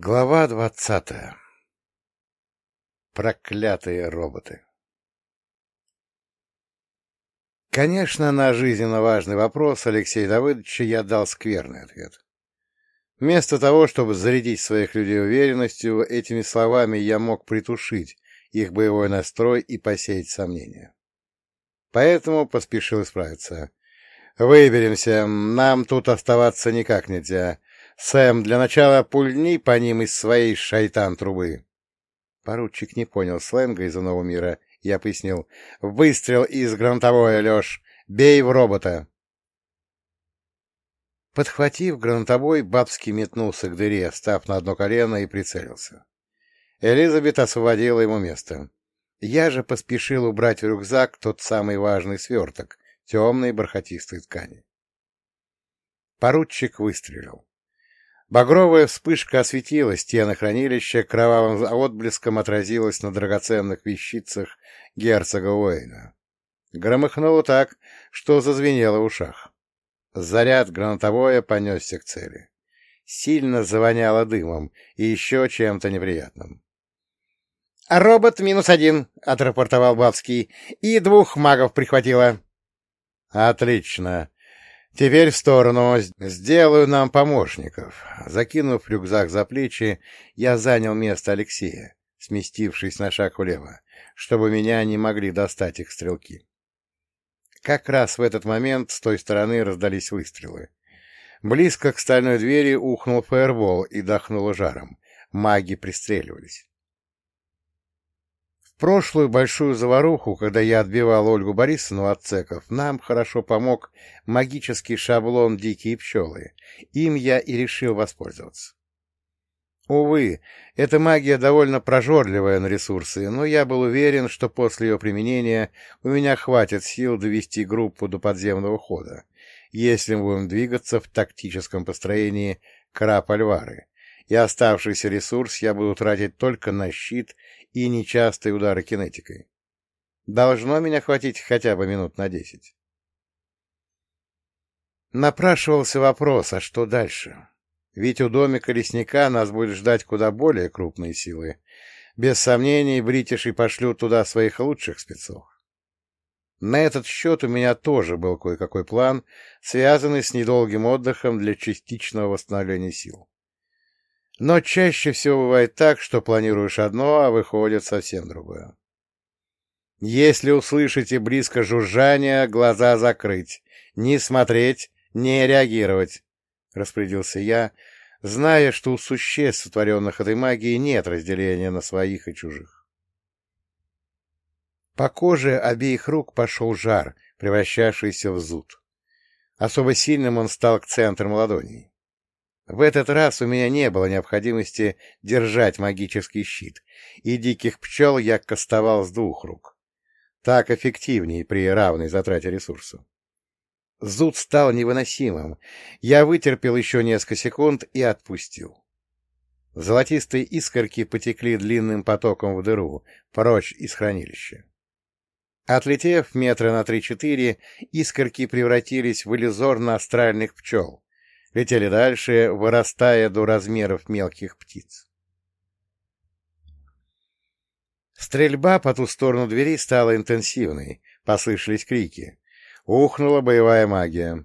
Глава двадцатая. Проклятые роботы. Конечно, на жизненно важный вопрос Алексея Давыдовича я дал скверный ответ. Вместо того, чтобы зарядить своих людей уверенностью, этими словами я мог притушить их боевой настрой и посеять сомнения. Поэтому поспешил исправиться. «Выберемся, нам тут оставаться никак нельзя». Сэм, для начала пульни по ним из своей шайтан-трубы. Поручик не понял сленга из иного мира. Я пояснил. Выстрел из гранатовой, Леш. Бей в робота. Подхватив гранатовой, Бабский метнулся к дыре, став на одно колено и прицелился. Элизабет освободила ему место. Я же поспешил убрать в рюкзак тот самый важный сверток, темной бархатистой ткани. Поручик выстрелил. Багровая вспышка осветила стены хранилища, кровавым отблеском отразилась на драгоценных вещицах герцога Уэйна. Громыхнуло так, что зазвенело в ушах. Заряд гранатовое понесся к цели. Сильно завоняло дымом и еще чем-то неприятным. — Робот минус один, — отрапортовал Бабский, — и двух магов прихватило. — Отлично. Теперь в сторону. Сделаю нам помощников. Закинув рюкзак за плечи, я занял место Алексея, сместившись на шаг влево, чтобы меня не могли достать их стрелки. Как раз в этот момент с той стороны раздались выстрелы. Близко к стальной двери ухнул фаербол и дохнуло жаром. Маги пристреливались прошлую большую заваруху, когда я отбивал Ольгу Борисовну от цеков, нам хорошо помог магический шаблон «Дикие пчелы». Им я и решил воспользоваться. Увы, эта магия довольно прожорливая на ресурсы, но я был уверен, что после ее применения у меня хватит сил довести группу до подземного хода, если мы будем двигаться в тактическом построении краб-альвары, и оставшийся ресурс я буду тратить только на щит и нечастые удары кинетикой. Должно меня хватить хотя бы минут на десять. Напрашивался вопрос, а что дальше? Ведь у домика лесника нас будет ждать куда более крупные силы. Без сомнений, бритиши пошлют туда своих лучших спецов. На этот счет у меня тоже был кое-какой план, связанный с недолгим отдыхом для частичного восстановления сил. Но чаще всего бывает так, что планируешь одно, а выходит совсем другое. Если услышите близко жужжание, глаза закрыть, не смотреть, не реагировать, — распорядился я, зная, что у существ, сотворенных этой магией, нет разделения на своих и чужих. По коже обеих рук пошел жар, превращавшийся в зуд. Особо сильным он стал к центрам ладоней. В этот раз у меня не было необходимости держать магический щит, и диких пчел я кастовал с двух рук. Так эффективнее при равной затрате ресурсов. Зуд стал невыносимым. Я вытерпел еще несколько секунд и отпустил. Золотистые искорки потекли длинным потоком в дыру, прочь из хранилища. Отлетев метра на три-четыре, искорки превратились в иллюзорно-астральных пчел, летели дальше, вырастая до размеров мелких птиц. Стрельба по ту сторону двери стала интенсивной, послышались крики. Ухнула боевая магия.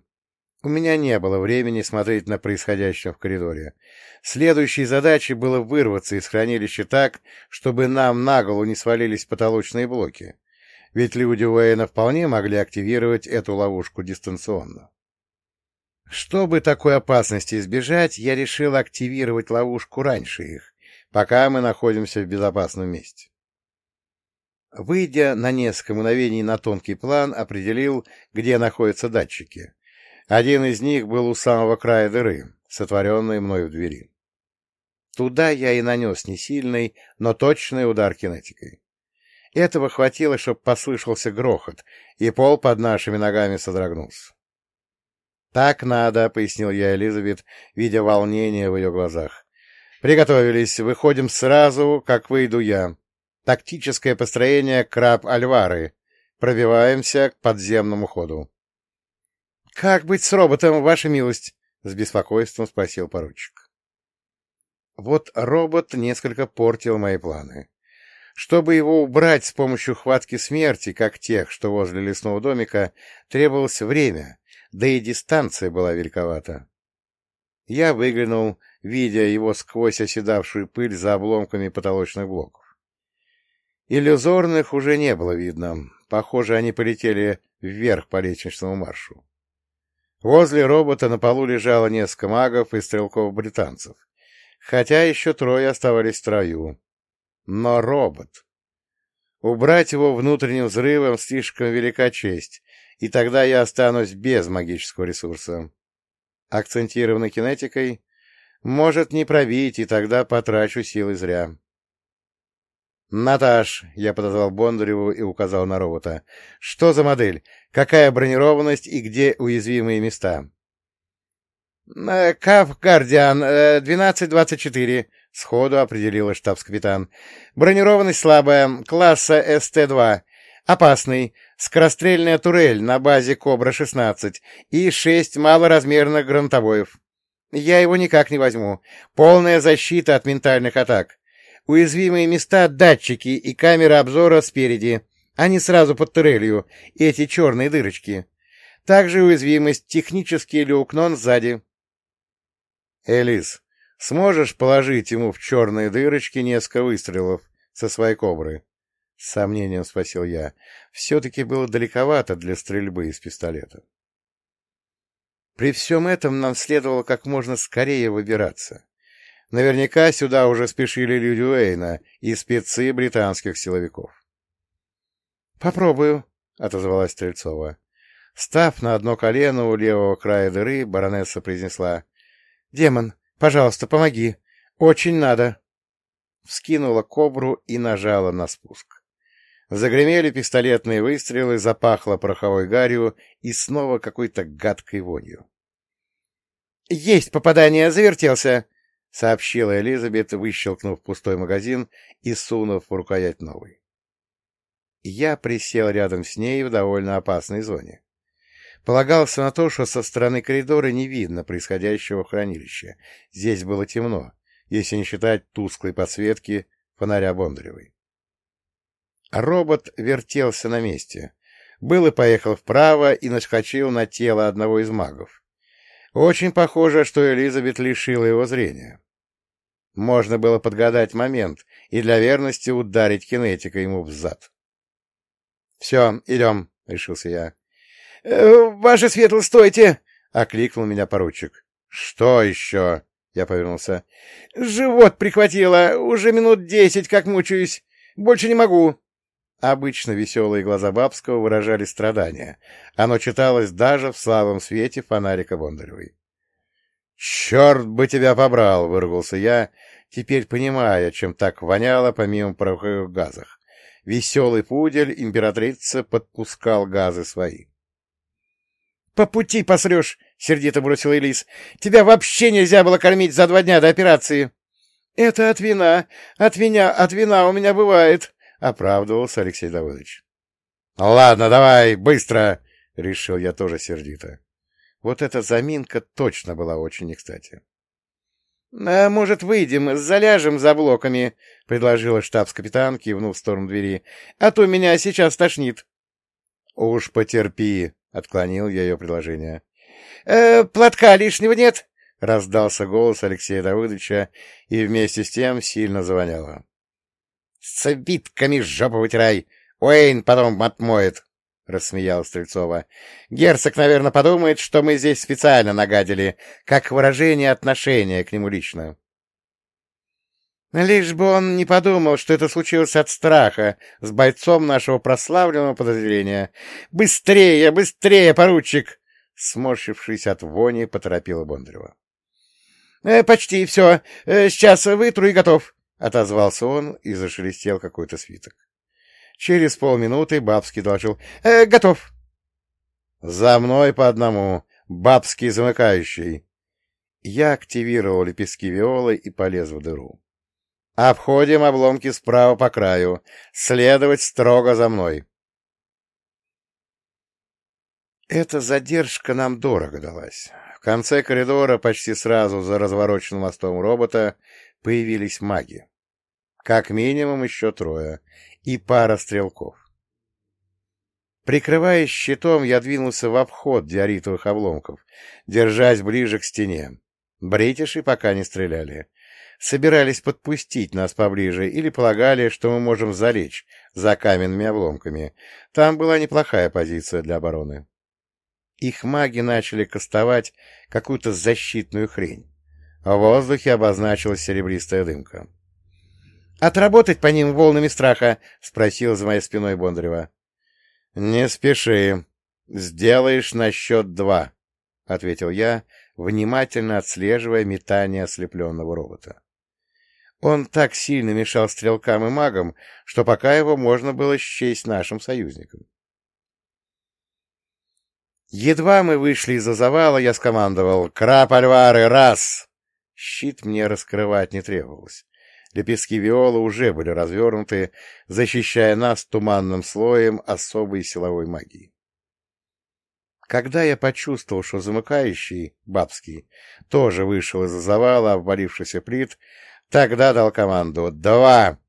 У меня не было времени смотреть на происходящее в коридоре. Следующей задачей было вырваться из хранилища так, чтобы нам на голову не свалились потолочные блоки. Ведь люди Уэйна вполне могли активировать эту ловушку дистанционно. Чтобы такой опасности избежать, я решил активировать ловушку раньше их, пока мы находимся в безопасном месте. Выйдя на несколько мгновений на тонкий план, определил, где находятся датчики. Один из них был у самого края дыры, сотворенной мной в двери. Туда я и нанес не сильный, но точный удар кинетикой. Этого хватило, чтобы послышался грохот, и пол под нашими ногами содрогнулся. «Так надо», — пояснил я Элизабет, видя волнение в ее глазах. «Приготовились. Выходим сразу, как выйду я. Тактическое построение краб-альвары. Пробиваемся к подземному ходу». «Как быть с роботом, ваша милость?» — с беспокойством спросил поручик. Вот робот несколько портил мои планы. Чтобы его убрать с помощью хватки смерти, как тех, что возле лесного домика, требовалось время, да и дистанция была великовата. Я выглянул, видя его сквозь оседавшую пыль за обломками потолочных блоков. Иллюзорных уже не было видно. Похоже, они полетели вверх по лестничному маршу. Возле робота на полу лежало несколько магов и стрелков-британцев, хотя еще трое оставались в строю. Но робот... Убрать его внутренним взрывом слишком велика честь, и тогда я останусь без магического ресурса. Акцентированной кинетикой может не пробить, и тогда потрачу силы зря. «Наташ», — я подозвал Бондареву и указал на робота, — «что за модель? Какая бронированность и где уязвимые места?» «Э, «Каф Гардиан, 1224», э, — сходу определила штабс-капитан. «Бронированность слабая, класса СТ-2, опасный, скорострельная турель на базе Кобра-16 и шесть малоразмерных гранатовоев. Я его никак не возьму. Полная защита от ментальных атак. Уязвимые места — датчики и камера обзора спереди. Они сразу под турелью, эти черные дырочки. Также уязвимость технический люк, но он сзади. Элис, сможешь положить ему в черные дырочки несколько выстрелов со своей кобры? С сомнением спросил я. Все-таки было далековато для стрельбы из пистолета. При всем этом нам следовало как можно скорее выбираться. Наверняка сюда уже спешили люди Уэйна и спецы британских силовиков. — Попробую, — отозвалась Стрельцова. Став на одно колено у левого края дыры, баронесса произнесла. — Демон, пожалуйста, помоги. Очень надо. Вскинула кобру и нажала на спуск. Загремели пистолетные выстрелы, запахло пороховой гарью и снова какой-то гадкой вонью. — Есть попадание, завертелся! — сообщила Элизабет, выщелкнув пустой магазин и сунув в рукоять новый. Я присел рядом с ней в довольно опасной зоне. Полагался на то, что со стороны коридора не видно происходящего в хранилище. Здесь было темно, если не считать тусклой подсветки фонаря Бондаревой. Робот вертелся на месте. Был и поехал вправо и наскочил на тело одного из магов. Очень похоже, что Элизабет лишила его зрения. Можно было подгадать момент и для верности ударить кинетика ему в зад. — Все, идем, — решился я. «Э, — Ваше светло, стойте! — окликнул меня поручик. — Что еще? — я повернулся. — Живот прихватило. Уже минут десять, как мучаюсь. Больше не могу. Обычно веселые глаза Бабского выражали страдания. Оно читалось даже в слабом свете фонарика Бондаревой. «Черт бы тебя побрал!» — выругался я, теперь понимая, чем так воняло помимо пороховых газах. Веселый пудель императрица подпускал газы свои. — По пути посрешь! — сердито бросил Элис. — Тебя вообще нельзя было кормить за два дня до операции! — Это от вина, от вина, от вина у меня бывает! — оправдывался Алексей Давыдович. — Ладно, давай, быстро! — решил я тоже сердито. Вот эта заминка точно была очень не кстати. «А может, выйдем, заляжем за блоками?» — предложила штабс-капитан, кивнув в сторону двери. «А то меня сейчас тошнит». «Уж потерпи», — отклонил я ее предложение. «Э, «Платка лишнего нет?» — раздался голос Алексея Давыдовича, и вместе с тем сильно завоняло. «С жопу вытирай! Уэйн потом отмоет!» — рассмеялась Стрельцова. — Герцог, наверное, подумает, что мы здесь специально нагадили, как выражение отношения к нему лично. Лишь бы он не подумал, что это случилось от страха с бойцом нашего прославленного подразделения. «Быстрее, быстрее, поручик!» Сморщившись от вони, поторопила Бондарева. «Э, «Почти все. Э, сейчас вытру и готов», — отозвался он и зашелестел какой-то свиток. Через полминуты Бабский доложил. «Э, «Готов». «За мной по одному. Бабский замыкающий». Я активировал лепестки виолы и полез в дыру. «Обходим обломки справа по краю. Следовать строго за мной». Эта задержка нам дорого далась. В конце коридора, почти сразу за развороченным мостом робота, появились маги. Как минимум еще трое. И пара стрелков. Прикрываясь щитом, я двинулся в обход диоритовых обломков, держась ближе к стене. Бритиши пока не стреляли. Собирались подпустить нас поближе или полагали, что мы можем залечь за каменными обломками. Там была неплохая позиция для обороны. Их маги начали кастовать какую-то защитную хрень. В воздухе обозначилась серебристая дымка. «Отработать по ним волнами страха?» — спросил за моей спиной Бондарева. «Не спеши. Сделаешь на счет два», — ответил я, внимательно отслеживая метание ослепленного робота. Он так сильно мешал стрелкам и магам, что пока его можно было счесть нашим союзником. Едва мы вышли из-за завала, я скомандовал «Крап, Альвары, раз!» Щит мне раскрывать не требовалось. Лепестки виола уже были развернуты, защищая нас туманным слоем особой силовой магии. Когда я почувствовал, что замыкающий, бабский, тоже вышел из-за завала обвалившихся плит, тогда дал команду «Два!»,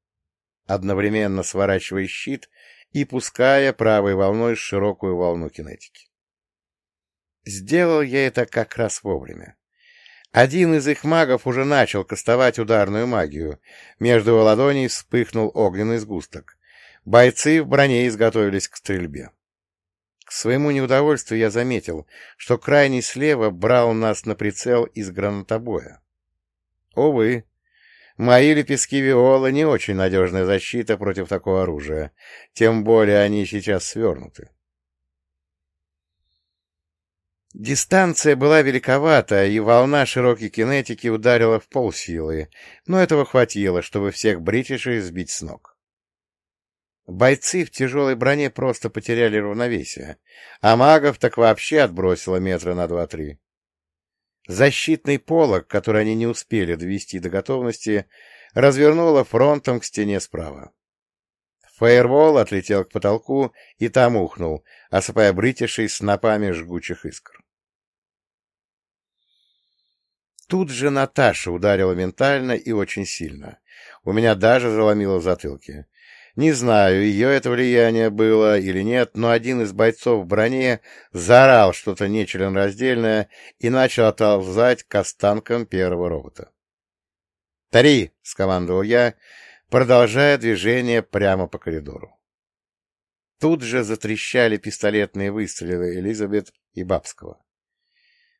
одновременно сворачивая щит и пуская правой волной широкую волну кинетики. Сделал я это как раз вовремя. Один из их магов уже начал кастовать ударную магию. Между его ладоней вспыхнул огненный сгусток. Бойцы в броне изготовились к стрельбе. К своему неудовольствию я заметил, что крайний слева брал нас на прицел из гранатобоя. Увы, мои лепестки виола не очень надежная защита против такого оружия, тем более они сейчас свернуты. Дистанция была великовата, и волна широкой кинетики ударила в полсилы, но этого хватило, чтобы всех бритишей сбить с ног. Бойцы в тяжелой броне просто потеряли равновесие, а магов так вообще отбросило метра на два-три. Защитный полог, который они не успели довести до готовности, развернуло фронтом к стене справа. Фаервол отлетел к потолку и там ухнул, осыпая бритишей снопами жгучих искр. Тут же Наташа ударила ментально и очень сильно. У меня даже заломило в затылке. Не знаю, ее это влияние было или нет, но один из бойцов в броне заорал что-то нечленораздельное и начал отползать к останкам первого робота. «Тари!» — скомандовал я, продолжая движение прямо по коридору. Тут же затрещали пистолетные выстрелы Элизабет и Бабского.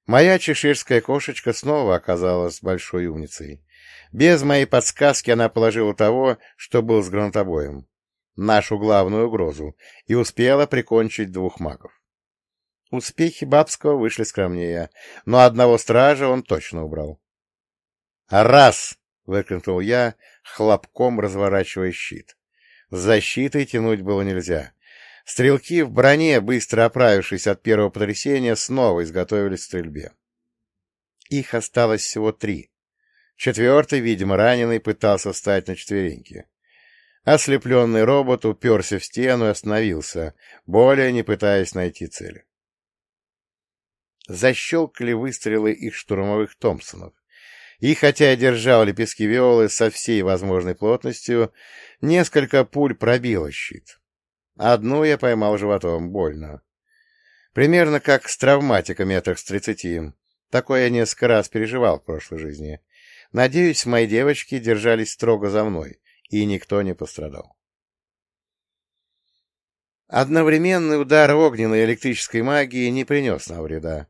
Моя чеширская кошечка снова оказалась большой умницей. Без моей подсказки она положила того, что был с гранатобоем, нашу главную угрозу, и успела прикончить двух магов. Успехи Бабского вышли скромнее, но одного стража он точно убрал. «Раз!» — выкрикнул я, хлопком разворачивая щит. С защитой тянуть было нельзя. Стрелки в броне, быстро оправившись от первого потрясения, снова изготовились к стрельбе. Их осталось всего три. Четвертый, видимо, раненый, пытался встать на четвереньки. Ослепленный робот уперся в стену и остановился, более не пытаясь найти цели. Защелкали выстрелы их штурмовых Томпсонов. И хотя я держал лепестки виолы со всей возможной плотностью, несколько пуль пробило щит. Одну я поймал животом, больно. Примерно как с травматиком метрах с тридцати. Такое я несколько раз переживал в прошлой жизни. Надеюсь, мои девочки держались строго за мной, и никто не пострадал. Одновременный удар огненной электрической магии не принес нам вреда.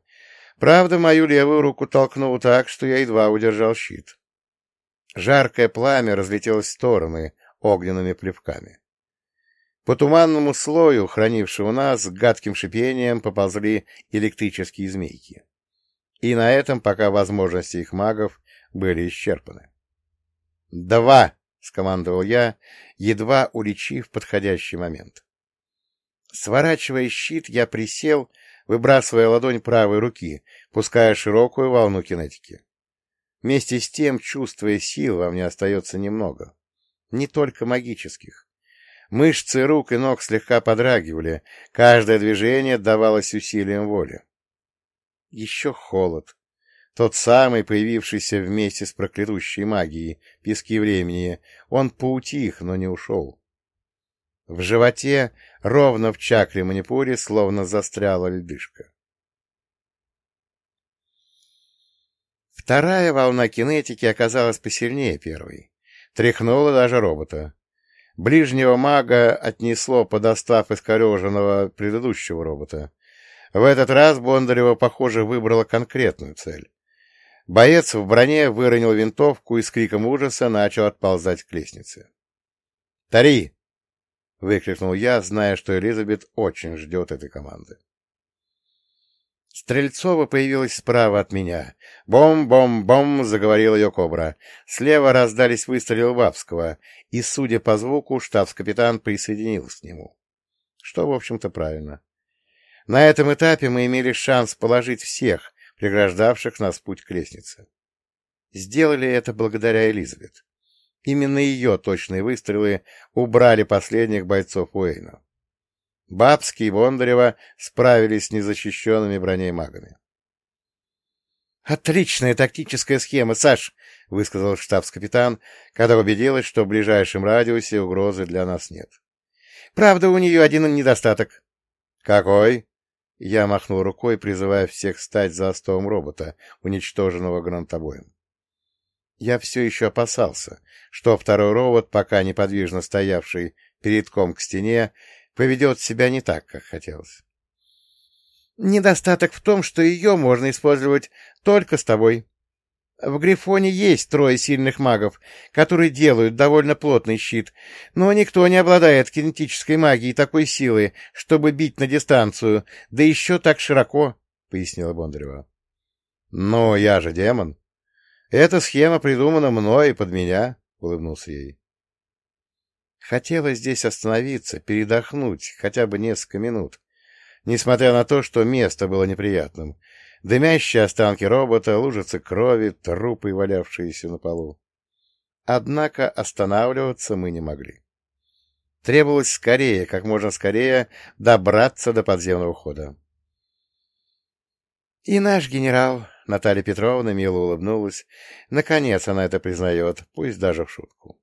Правда, мою левую руку толкнул так, что я едва удержал щит. Жаркое пламя разлетелось в стороны огненными плевками. По туманному слою, хранившему нас, гадким шипением поползли электрические змейки. И на этом пока возможности их магов были исчерпаны. «Два!» — скомандовал я, едва уличив подходящий момент. Сворачивая щит, я присел, выбрасывая ладонь правой руки, пуская широкую волну кинетики. Вместе с тем, чувствуя сил, во мне остается немного. Не только магических. Мышцы рук и ног слегка подрагивали, каждое движение давалось усилием воли. Еще холод. тот самый, появившийся вместе с проклятущей магией, пески времени, он поутих, но не ушел. В животе, ровно в чакре манипуре, словно застряла льдышка. Вторая волна кинетики оказалась посильнее первой. Тряхнула даже робота. Ближнего мага отнесло, подостав искореженного предыдущего робота. В этот раз Бондарева, похоже, выбрала конкретную цель. Боец в броне выронил винтовку и с криком ужаса начал отползать к лестнице. «Тари!» — выкрикнул я, зная, что Элизабет очень ждет этой команды. Стрельцова появилась справа от меня. «Бом-бом-бом!» — заговорил ее кобра. Слева раздались выстрелы Вапского, и, судя по звуку, штабс-капитан присоединился к нему. Что, в общем-то, правильно. На этом этапе мы имели шанс положить всех, преграждавших нас путь к лестнице. Сделали это благодаря Элизабет. Именно ее точные выстрелы убрали последних бойцов Уэйна. Бабский и Бондарева справились с незащищенными броней магами. «Отличная тактическая схема, Саш!» — высказал штабс-капитан, когда убедилась, что в ближайшем радиусе угрозы для нас нет. «Правда, у нее один недостаток». «Какой?» Я махнул рукой, призывая всех стать за остовом робота, уничтоженного грантобоем. Я все еще опасался, что второй робот, пока неподвижно стоявший передком к стене, поведет себя не так, как хотелось. Недостаток в том, что ее можно использовать только с тобой. В Грифоне есть трое сильных магов, которые делают довольно плотный щит, но никто не обладает кинетической магией такой силы, чтобы бить на дистанцию, да еще так широко, — пояснила Бондарева. — Но я же демон. Эта схема придумана мной и под меня, — улыбнулся ей. Хотелось здесь остановиться, передохнуть хотя бы несколько минут, несмотря на то, что место было неприятным. Дымящие останки робота, лужицы крови, трупы, валявшиеся на полу. Однако останавливаться мы не могли. Требовалось скорее, как можно скорее, добраться до подземного хода. И наш генерал, Наталья Петровна мило улыбнулась, наконец она это признает, пусть даже в шутку.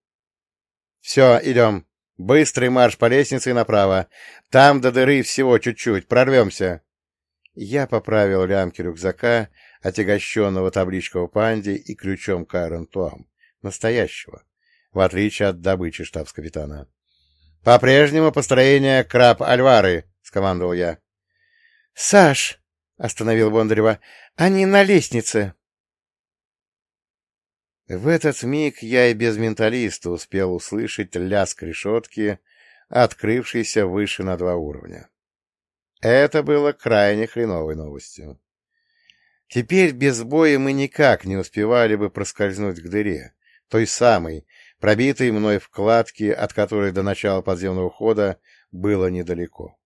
Все, идем. Быстрый марш по лестнице направо. Там до дыры всего чуть-чуть. Прорвемся. Я поправил лямки рюкзака, отягощенного табличкой панде и ключом Кайрон Туам. Настоящего. В отличие от добычи штабс-капитана. «По-прежнему построение краб Альвары», — скомандовал я. «Саш!» — остановил Бондарева. «Они на лестнице!» В этот миг я и без менталиста успел услышать лязг решетки, открывшейся выше на два уровня. Это было крайне хреновой новостью. Теперь без боя мы никак не успевали бы проскользнуть к дыре, той самой, пробитой мной вкладки, от которой до начала подземного хода было недалеко.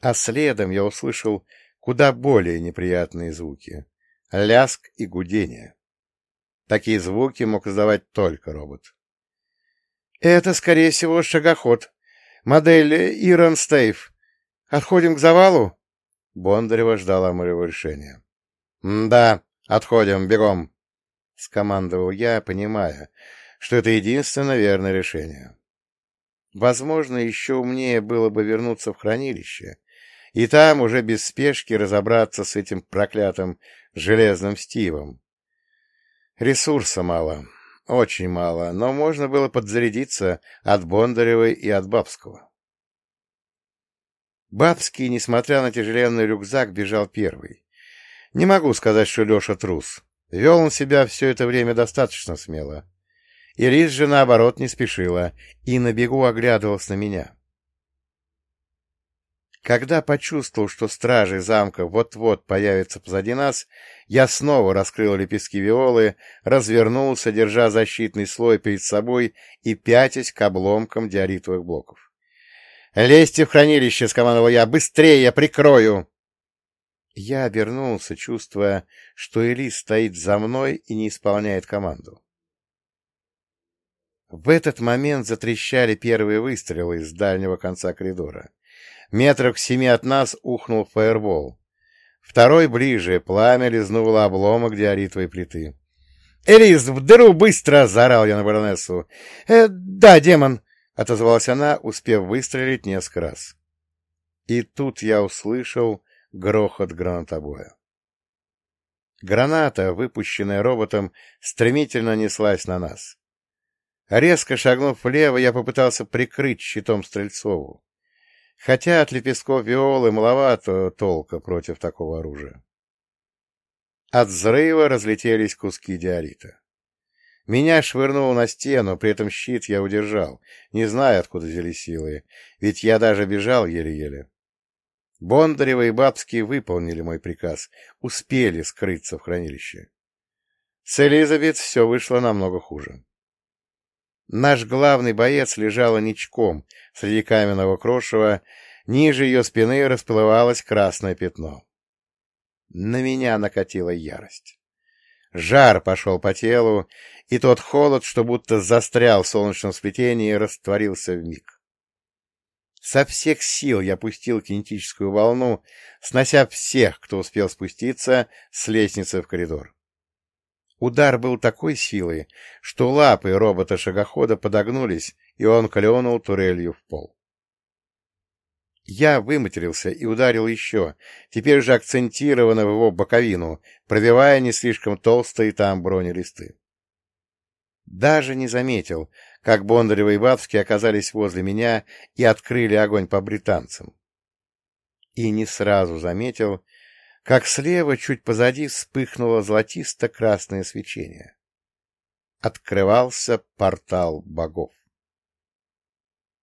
А следом я услышал куда более неприятные звуки — ляск и гудение. Такие звуки мог издавать только робот. «Это, скорее всего, шагоход. Модель Ирон Стейв. Отходим к завалу?» Бондарева ждала моего решения. «Да, отходим, бегом!» — скомандовал я, понимая, что это единственное верное решение. Возможно, еще умнее было бы вернуться в хранилище и там уже без спешки разобраться с этим проклятым железным Стивом, Ресурса мало, очень мало, но можно было подзарядиться от Бондаревой и от Бабского. Бабский, несмотря на тяжеленный рюкзак, бежал первый. Не могу сказать, что Леша трус. Вел он себя все это время достаточно смело. Ирис же, наоборот, не спешила и на бегу оглядывалась на меня. Когда почувствовал, что стражи замка вот-вот появятся позади нас, я снова раскрыл лепестки виолы, развернулся, держа защитный слой перед собой и пятясь к обломкам диоритовых блоков. «Лезьте в хранилище!» — скомандовал я. «Быстрее! Я прикрою!» Я обернулся, чувствуя, что Элис стоит за мной и не исполняет команду. В этот момент затрещали первые выстрелы из дальнего конца коридора. Метров к семи от нас ухнул фаербол. Второй ближе, пламя лизнуло обломок диоритовой плиты. — Элис, в дыру быстро! — заорал я на баронессу. «Э, — Да, демон! — отозвалась она, успев выстрелить несколько раз. И тут я услышал грохот гранатобоя. Граната, выпущенная роботом, стремительно неслась на нас. Резко шагнув влево, я попытался прикрыть щитом Стрельцову. Хотя от лепестков виолы маловато толка против такого оружия. От взрыва разлетелись куски диорита. Меня швырнуло на стену, при этом щит я удержал, не зная, откуда взялись силы, ведь я даже бежал еле-еле. Бондарева и Бабский выполнили мой приказ, успели скрыться в хранилище. С Элизабет все вышло намного хуже. Наш главный боец лежала ничком среди каменного крошева, ниже ее спины расплывалось красное пятно. На меня накатила ярость. Жар пошел по телу, и тот холод, что будто застрял в солнечном сплетении, растворился в миг. Со всех сил я пустил кинетическую волну, снося всех, кто успел спуститься с лестницы в коридор. Удар был такой силы, что лапы робота-шагохода подогнулись, и он клюнул турелью в пол. Я выматерился и ударил еще, теперь уже акцентированно в его боковину, пробивая не слишком толстые там бронелисты. Даже не заметил, как Бондарева и Бабский оказались возле меня и открыли огонь по британцам. И не сразу заметил, как слева, чуть позади, вспыхнуло золотисто-красное свечение. Открывался портал богов.